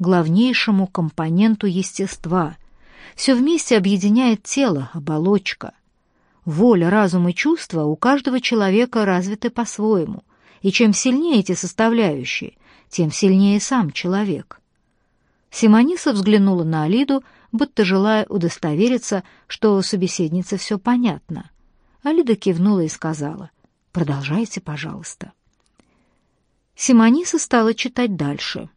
главнейшему компоненту естества. Все вместе объединяет тело, оболочка. Воля, разум и чувства у каждого человека развиты по-своему, и чем сильнее эти составляющие, тем сильнее сам человек. Симониса взглянула на Алиду, будто желая удостовериться, что собеседнице все понятно. Алида кивнула и сказала, «Продолжайте, пожалуйста». Симониса стала читать дальше.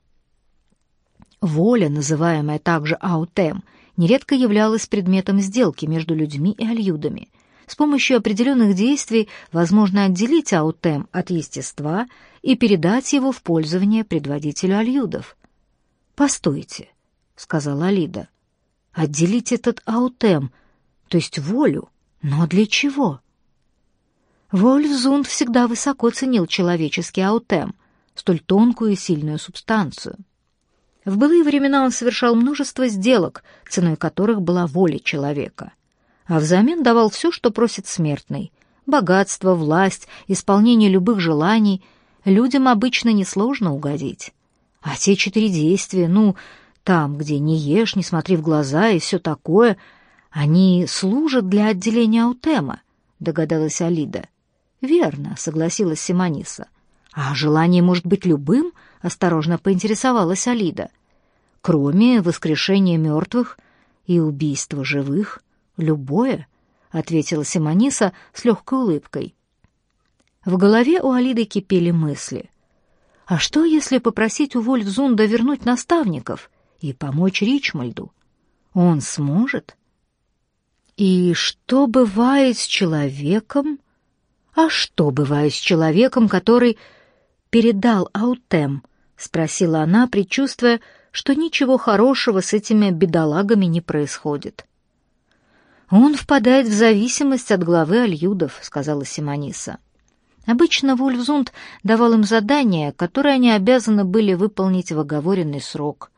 Воля, называемая также аутем, нередко являлась предметом сделки между людьми и альюдами. С помощью определенных действий возможно отделить аутем от естества и передать его в пользование предводителю альюдов. «Постойте», — сказала Алида, — «отделить этот аутем, то есть волю, но для чего?» Вольфзунд всегда высоко ценил человеческий аутем, столь тонкую и сильную субстанцию. В былые времена он совершал множество сделок, ценой которых была воля человека, а взамен давал все, что просит смертный — богатство, власть, исполнение любых желаний. Людям обычно несложно угодить. А те четыре действия, ну, там, где не ешь, не смотри в глаза и все такое, они служат для отделения аутема, догадалась Алида. Верно, согласилась Симониса. «А желание может быть любым?» — осторожно поинтересовалась Алида. «Кроме воскрешения мертвых и убийства живых, любое», — ответила Симониса с легкой улыбкой. В голове у Алиды кипели мысли. «А что, если попросить у Вольфзунда вернуть наставников и помочь Ричмальду? Он сможет?» «И что бывает с человеком?» «А что бывает с человеком, который передал Аутем?» — спросила она, предчувствуя, что ничего хорошего с этими бедолагами не происходит. «Он впадает в зависимость от главы Альюдов», — сказала Симониса. Обычно Вольфзунд давал им задания, которые они обязаны были выполнить в оговоренный срок.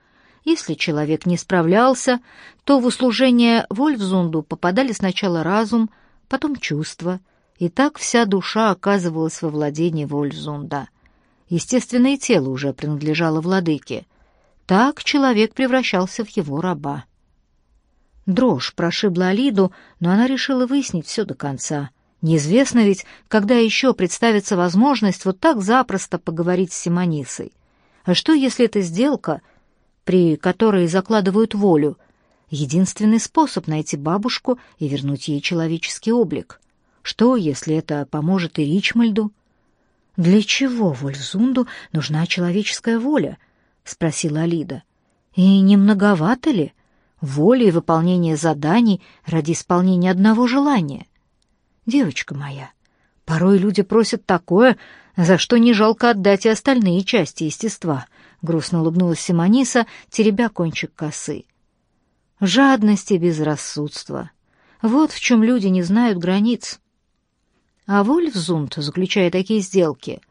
Если человек не справлялся, то в услужение Вольфзунду попадали сначала разум, потом чувства, и так вся душа оказывалась во владении Вольфзунда. Естественное тело уже принадлежало владыке. Так человек превращался в его раба. Дрожь прошибла Алиду, но она решила выяснить все до конца. Неизвестно ведь, когда еще представится возможность вот так запросто поговорить с Симонисой. А что, если эта сделка, при которой закладывают волю, единственный способ найти бабушку и вернуть ей человеческий облик? Что, если это поможет и Ричмальду? «Для чего Вользунду нужна человеческая воля?» — спросила Алида. «И не многовато ли? Воля и выполнение заданий ради исполнения одного желания?» «Девочка моя, порой люди просят такое, за что не жалко отдать и остальные части естества», — грустно улыбнулась Симониса, теребя кончик косы. «Жадность и безрассудство. Вот в чем люди не знают границ». А Вольфзунд, заключая такие сделки,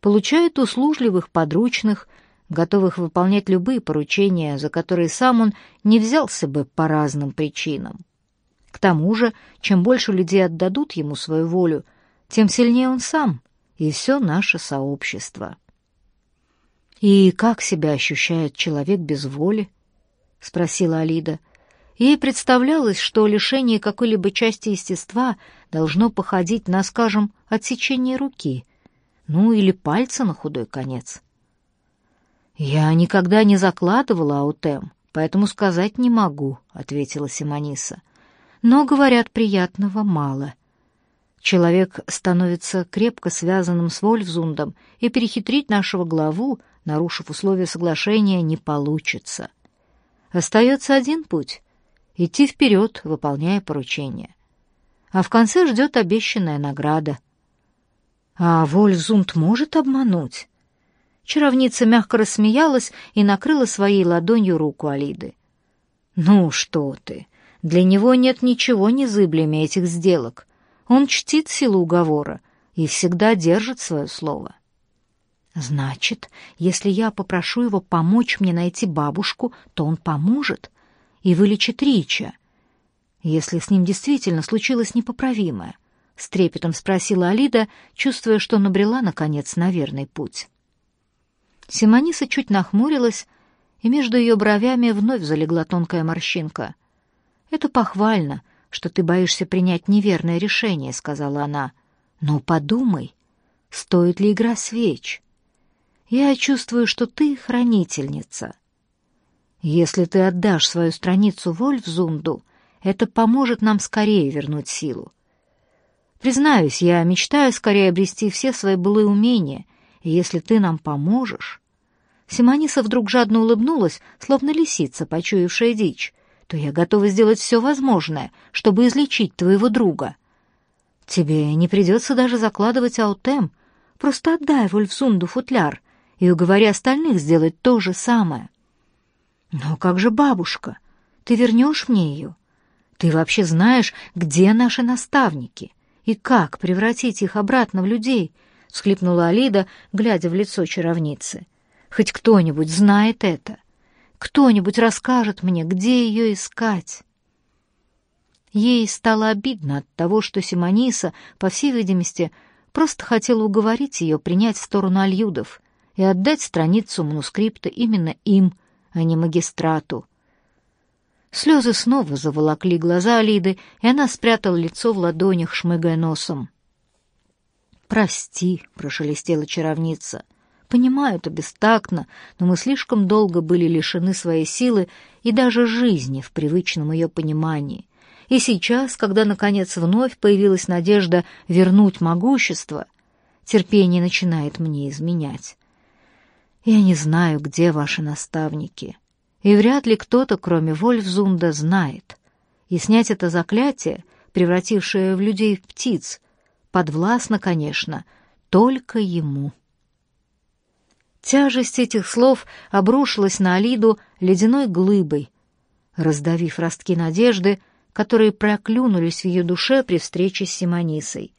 получает услужливых подручных, готовых выполнять любые поручения, за которые сам он не взялся бы по разным причинам. К тому же, чем больше людей отдадут ему свою волю, тем сильнее он сам и все наше сообщество. «И как себя ощущает человек без воли?» — спросила Алида. Ей представлялось, что лишение какой-либо части естества должно походить на, скажем, отсечение руки, ну или пальца на худой конец. «Я никогда не закладывала аутем, поэтому сказать не могу», — ответила Симониса. «Но, говорят, приятного мало. Человек становится крепко связанным с Вольфзундом, и перехитрить нашего главу, нарушив условия соглашения, не получится. Остается один путь идти вперед, выполняя поручения. А в конце ждет обещанная награда. А Вольфзунд может обмануть? Чаровница мягко рассмеялась и накрыла своей ладонью руку Алиды. «Ну что ты! Для него нет ничего незыблемее этих сделок. Он чтит силу уговора и всегда держит свое слово». «Значит, если я попрошу его помочь мне найти бабушку, то он поможет?» И вылечит Рича, если с ним действительно случилось непоправимое? С трепетом спросила Алида, чувствуя, что набрела, наконец, на верный путь. Симониса чуть нахмурилась и между ее бровями вновь залегла тонкая морщинка. «Это похвально, что ты боишься принять неверное решение», — сказала она. «Но подумай, стоит ли игра свеч? Я чувствую, что ты хранительница. Если ты отдашь свою страницу Вольфзунду, это поможет нам скорее вернуть силу. Признаюсь, я мечтаю скорее обрести все свои былые умения, и если ты нам поможешь...» Симониса вдруг жадно улыбнулась, словно лисица, почуявшая дичь. «То я готова сделать все возможное, чтобы излечить твоего друга. Тебе не придется даже закладывать аутем. Просто отдай Вольфсунду футляр и уговори остальных сделать то же самое». «Но как же бабушка? Ты вернешь мне ее? Ты вообще знаешь, где наши наставники?» И как превратить их обратно в людей? — всхлипнула Алида, глядя в лицо чаровницы. «Хоть кто-нибудь знает это. Кто-нибудь расскажет мне, где ее искать». Ей стало обидно от того, что Симониса, по всей видимости, просто хотела уговорить ее принять сторону альюдов и отдать страницу манускрипта именно им, а не магистрату. Слезы снова заволокли глаза Алиды, и она спрятала лицо в ладонях, шмыгая носом. «Прости», — прошелестела чаровница. «Понимаю, это бестактно, но мы слишком долго были лишены своей силы и даже жизни в привычном ее понимании. И сейчас, когда, наконец, вновь появилась надежда вернуть могущество, терпение начинает мне изменять. Я не знаю, где ваши наставники» и вряд ли кто-то, кроме Вольфзунда, знает. И снять это заклятие, превратившее в людей птиц, подвластно, конечно, только ему. Тяжесть этих слов обрушилась на Алиду ледяной глыбой, раздавив ростки надежды, которые проклюнулись в ее душе при встрече с Симонисой.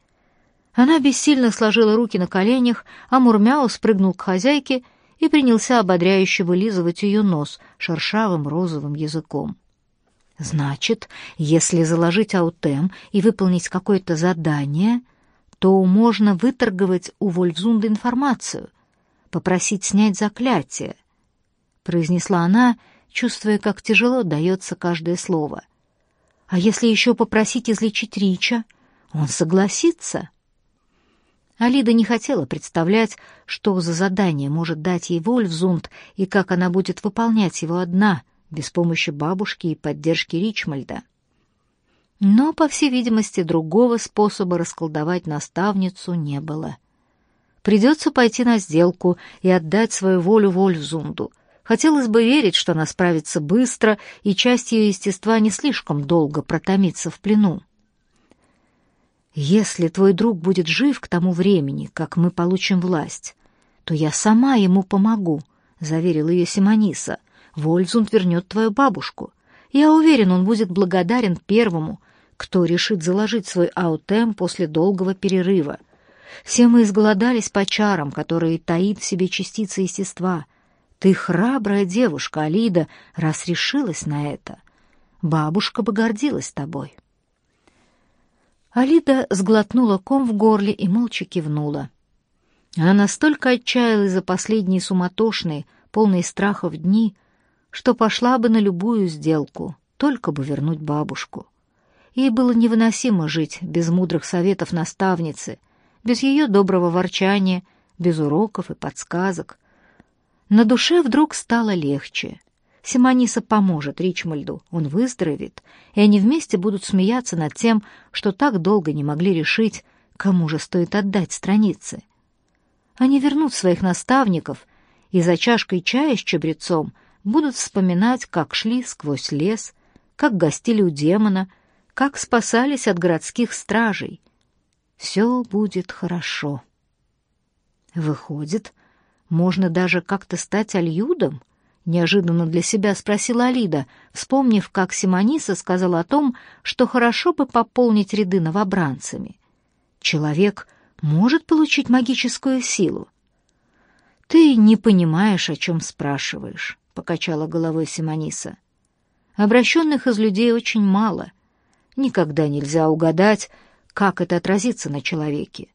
Она бессильно сложила руки на коленях, а Мурмяу спрыгнул к хозяйке и принялся ободряюще вылизывать ее нос шершавым розовым языком. Значит, если заложить аутем и выполнить какое-то задание, то можно выторговать у Вольфзунда информацию, попросить снять заклятие, произнесла она, чувствуя, как тяжело дается каждое слово. А если еще попросить излечить Рича, он согласится? Алида не хотела представлять, что за задание может дать ей Вольфзунд и как она будет выполнять его одна, без помощи бабушки и поддержки Ричмальда. Но, по всей видимости, другого способа расколдовать наставницу не было. Придется пойти на сделку и отдать свою волю Вольфзунду. Хотелось бы верить, что она справится быстро, и часть ее естества не слишком долго протомится в плену. Если твой друг будет жив к тому времени, как мы получим власть, то я сама ему помогу, — заверила ее Симониса. Вользунд вернет твою бабушку. Я уверен, он будет благодарен первому, кто решит заложить свой аутем после долгого перерыва. Все мы изголодались по чарам, которые таит в себе частица естества. Ты храбрая девушка, Алида, раз решилась на это. Бабушка бы гордилась тобой». Алида сглотнула ком в горле и молча кивнула. Она настолько отчаялась за последние суматошные, полные страхов дни, что пошла бы на любую сделку, только бы вернуть бабушку. Ей было невыносимо жить без мудрых советов наставницы, без ее доброго ворчания, без уроков и подсказок. На душе вдруг стало легче. Симониса поможет Ричмальду, он выздоровеет, и они вместе будут смеяться над тем, что так долго не могли решить, кому же стоит отдать страницы. Они вернут своих наставников и за чашкой чая с чабрецом будут вспоминать, как шли сквозь лес, как гостили у демона, как спасались от городских стражей. Все будет хорошо. Выходит, можно даже как-то стать альюдом? Неожиданно для себя спросила Алида, вспомнив, как Симониса сказала о том, что хорошо бы пополнить ряды новобранцами. Человек может получить магическую силу. Ты не понимаешь, о чем спрашиваешь, покачала головой Симониса. Обращенных из людей очень мало. Никогда нельзя угадать, как это отразится на человеке.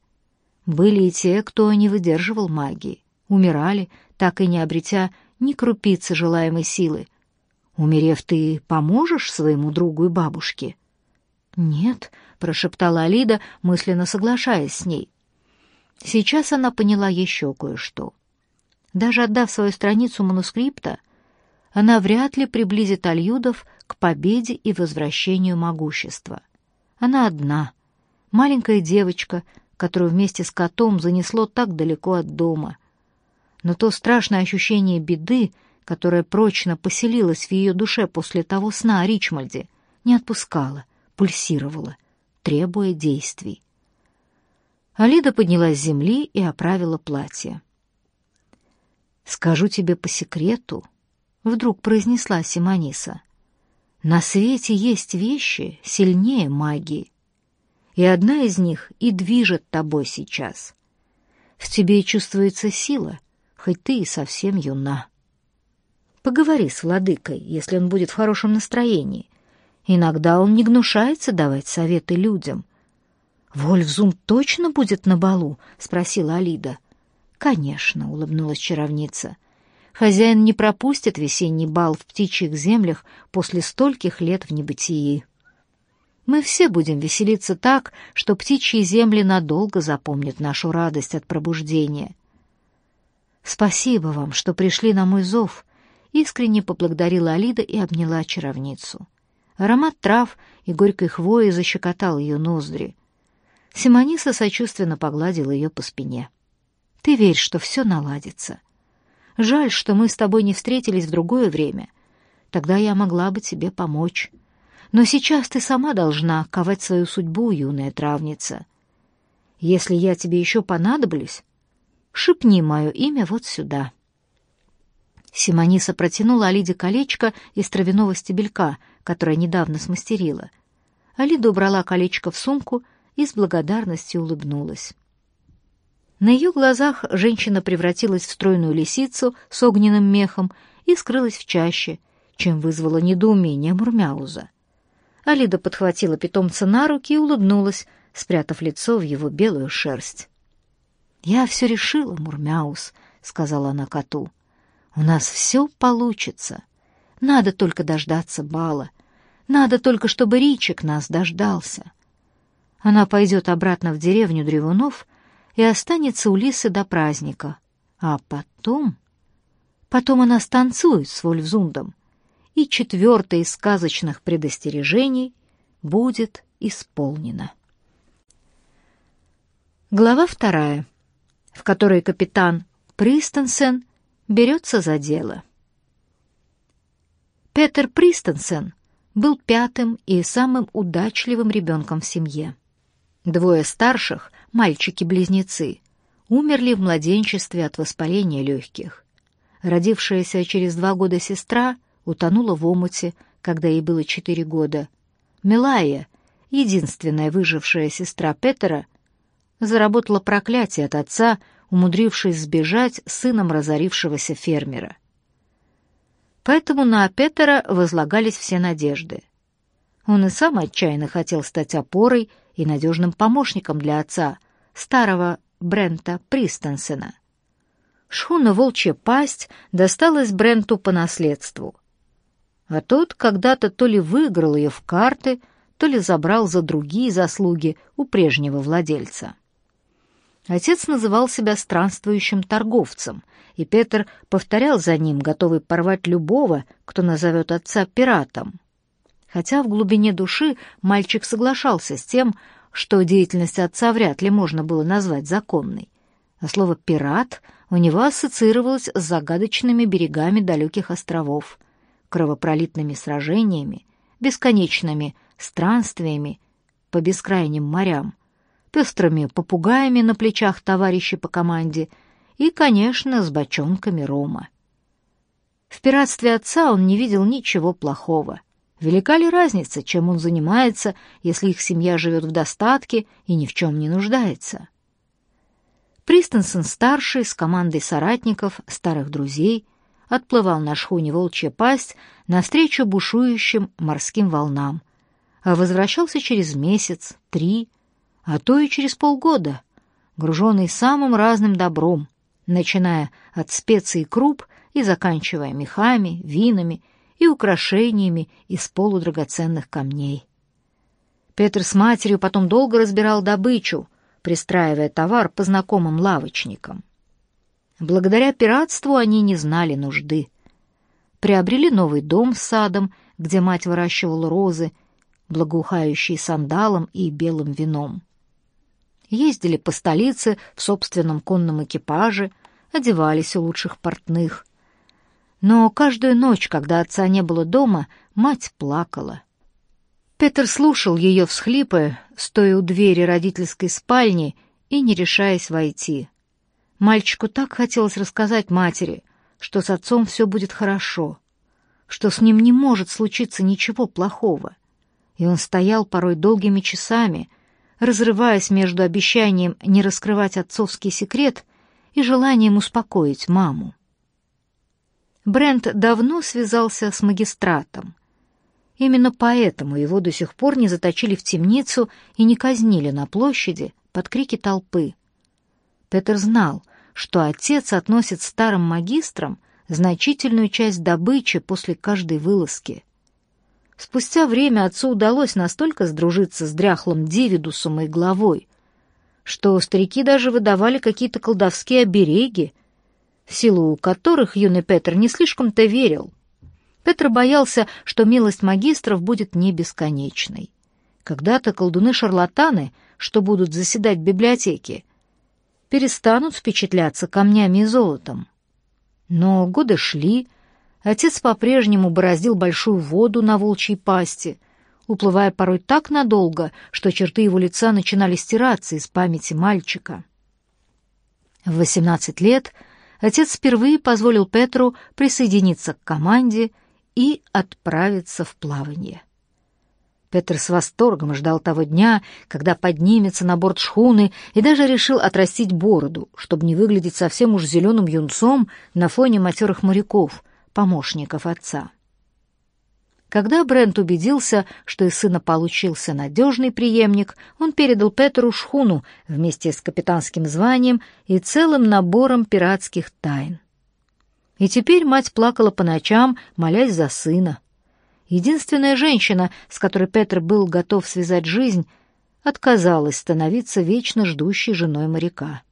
Были и те, кто не выдерживал магии, умирали, так и не обретя ни крупицы желаемой силы. Умерев, ты поможешь своему другу и бабушке? Нет, прошептала Алида, мысленно соглашаясь с ней. Сейчас она поняла еще кое-что. Даже отдав свою страницу манускрипта, она вряд ли приблизит Альюдов к победе и возвращению могущества. Она одна, маленькая девочка, которую вместе с котом занесло так далеко от дома. Но то страшное ощущение беды, которое прочно поселилось в ее душе после того сна о Ричмальде, не отпускало, пульсировало, требуя действий. Алида поднялась с земли и оправила платье. «Скажу тебе по секрету», — вдруг произнесла Симониса. «На свете есть вещи сильнее магии, и одна из них и движет тобой сейчас. В тебе чувствуется сила, хоть ты и совсем юна. Поговори с владыкой, если он будет в хорошем настроении. Иногда он не гнушается давать советы людям». «Вольфзум точно будет на балу?» — спросила Алида. «Конечно», — улыбнулась чаровница. Хозяин не пропустит весенний бал в птичьих землях после стольких лет в небытии. Мы все будем веселиться так, что птичьи земли надолго запомнят нашу радость от пробуждения. Спасибо вам, что пришли на мой зов, искренне поблагодарила Алида и обняла чаровницу. Аромат трав и горькой хвои защекотал ее ноздри. Симониса сочувственно погладила ее по спине. Ты верь, что все наладится. Жаль, что мы с тобой не встретились в другое время. Тогда я могла бы тебе помочь. Но сейчас ты сама должна ковать свою судьбу, юная травница. Если я тебе еще понадоблюсь, шепни мое имя вот сюда». Симониса протянула Алиде колечко из травяного стебелька, которое недавно смастерила. Алида убрала колечко в сумку и с благодарностью улыбнулась. На ее глазах женщина превратилась в стройную лисицу с огненным мехом и скрылась в чаще, чем вызвало недоумение Мурмяуза. Алида подхватила питомца на руки и улыбнулась, спрятав лицо в его белую шерсть. «Я все решила, Мурмяус», — сказала она коту. «У нас все получится. Надо только дождаться бала. Надо только, чтобы Ричик нас дождался». Она пойдет обратно в деревню Древунов и останется у Лисы до праздника. А потом... Потом она станцует с Вольфзундом, и четвертое из сказочных предостережений будет исполнено. Глава вторая, в которой капитан Пристенсен берется за дело. Петер Пристенсен был пятым и самым удачливым ребенком в семье. Двое старших мальчики-близнецы, умерли в младенчестве от воспаления легких. Родившаяся через два года сестра утонула в омуте, когда ей было четыре года. Милая, единственная выжившая сестра Петера, заработала проклятие от отца, умудрившись сбежать сыном разорившегося фермера. Поэтому на Петера возлагались все надежды. Он и сам отчаянно хотел стать опорой и надежным помощником для отца, старого Брента Пристенсена. Шхуна «Волчья пасть» досталась Бренту по наследству. А тот когда-то то ли выиграл ее в карты, то ли забрал за другие заслуги у прежнего владельца. Отец называл себя странствующим торговцем, и Петр повторял за ним, готовый порвать любого, кто назовет отца пиратом. Хотя в глубине души мальчик соглашался с тем, что деятельность отца вряд ли можно было назвать законной. А слово «пират» у него ассоциировалось с загадочными берегами далеких островов, кровопролитными сражениями, бесконечными странствиями по бескрайним морям, пестрыми попугаями на плечах товарищей по команде и, конечно, с бочонками рома. В пиратстве отца он не видел ничего плохого — Велика ли разница, чем он занимается, если их семья живет в достатке и ни в чем не нуждается? Пристенсен-старший с командой соратников, старых друзей, отплывал на шхуне «Волчья пасть» навстречу бушующим морским волнам, а возвращался через месяц, три, а то и через полгода, груженный самым разным добром, начиная от специй и круп и заканчивая мехами, винами и украшениями из полудрагоценных камней. Петр с матерью потом долго разбирал добычу, пристраивая товар по знакомым лавочникам. Благодаря пиратству они не знали нужды. Приобрели новый дом с садом, где мать выращивала розы, благоухающие сандалом и белым вином. Ездили по столице в собственном конном экипаже, одевались у лучших портных. Но каждую ночь, когда отца не было дома, мать плакала. Петр слушал ее всхлипы, стоя у двери родительской спальни и не решаясь войти. Мальчику так хотелось рассказать матери, что с отцом все будет хорошо, что с ним не может случиться ничего плохого. И он стоял порой долгими часами, разрываясь между обещанием не раскрывать отцовский секрет и желанием успокоить маму. Брент давно связался с магистратом. Именно поэтому его до сих пор не заточили в темницу и не казнили на площади под крики толпы. Петер знал, что отец относит старым магистрам значительную часть добычи после каждой вылазки. Спустя время отцу удалось настолько сдружиться с дряхлым Дивидусом и главой, что старики даже выдавали какие-то колдовские обереги, в силу которых юный Петр не слишком-то верил. Петр боялся, что милость магистров будет не бесконечной. Когда-то колдуны-шарлатаны, что будут заседать в библиотеке, перестанут впечатляться камнями и золотом. Но годы шли, отец по-прежнему бороздил большую воду на волчьей пасти, уплывая порой так надолго, что черты его лица начинали стираться из памяти мальчика. В 18 лет отец впервые позволил Петру присоединиться к команде и отправиться в плавание. Петр с восторгом ждал того дня, когда поднимется на борт шхуны и даже решил отрастить бороду, чтобы не выглядеть совсем уж зеленым юнцом на фоне матерых моряков, помощников отца. Когда Брент убедился, что из сына получился надежный преемник, он передал Петру шхуну вместе с капитанским званием и целым набором пиратских тайн. И теперь мать плакала по ночам, молясь за сына. Единственная женщина, с которой Петр был готов связать жизнь, отказалась становиться вечно ждущей женой моряка.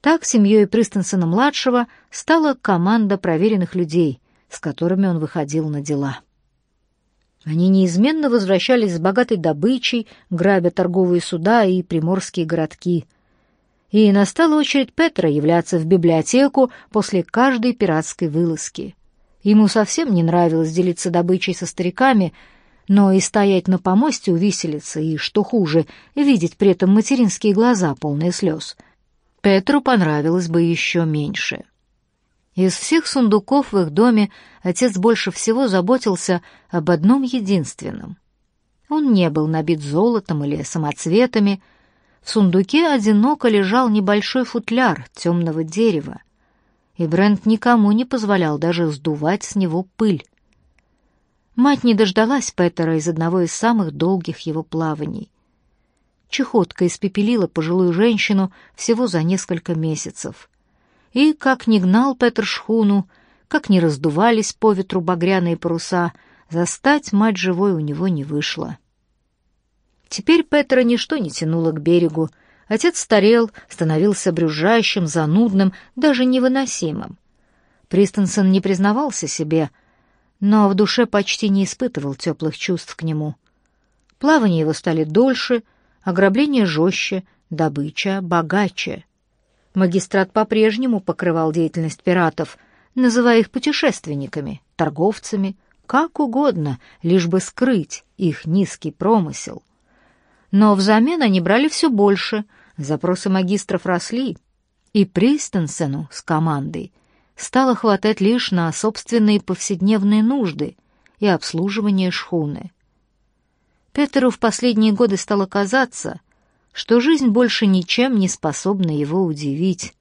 Так семьей Пристенсена-младшего стала команда проверенных людей, с которыми он выходил на дела. Они неизменно возвращались с богатой добычей, грабя торговые суда и приморские городки. И настала очередь Петра являться в библиотеку после каждой пиратской вылазки. Ему совсем не нравилось делиться добычей со стариками, но и стоять на помосте у виселицы, и, что хуже, видеть при этом материнские глаза, полные слез, Петру понравилось бы еще меньше. Из всех сундуков в их доме отец больше всего заботился об одном единственном. Он не был набит золотом или самоцветами. В сундуке одиноко лежал небольшой футляр темного дерева, и Брент никому не позволял даже сдувать с него пыль. Мать не дождалась Петера из одного из самых долгих его плаваний. Чехотка испепелила пожилую женщину всего за несколько месяцев — и, как ни гнал Петр шхуну, как ни раздувались по ветру багряные паруса, застать мать живой у него не вышло. Теперь Петра ничто не тянуло к берегу. Отец старел, становился брюзжащим, занудным, даже невыносимым. Пристенсен не признавался себе, но в душе почти не испытывал теплых чувств к нему. Плавания его стали дольше, ограбления жестче, добыча богаче. Магистрат по-прежнему покрывал деятельность пиратов, называя их путешественниками, торговцами, как угодно, лишь бы скрыть их низкий промысел. Но взамен они брали все больше, запросы магистров росли, и Пристенсену с командой стало хватать лишь на собственные повседневные нужды и обслуживание шхуны. Петеру в последние годы стало казаться, что жизнь больше ничем не способна его удивить.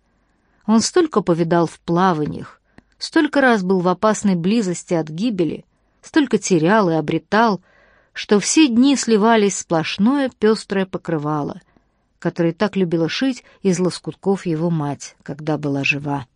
Он столько повидал в плаваниях, столько раз был в опасной близости от гибели, столько терял и обретал, что все дни сливались в сплошное пестрое покрывало, которое так любила шить из лоскутков его мать, когда была жива.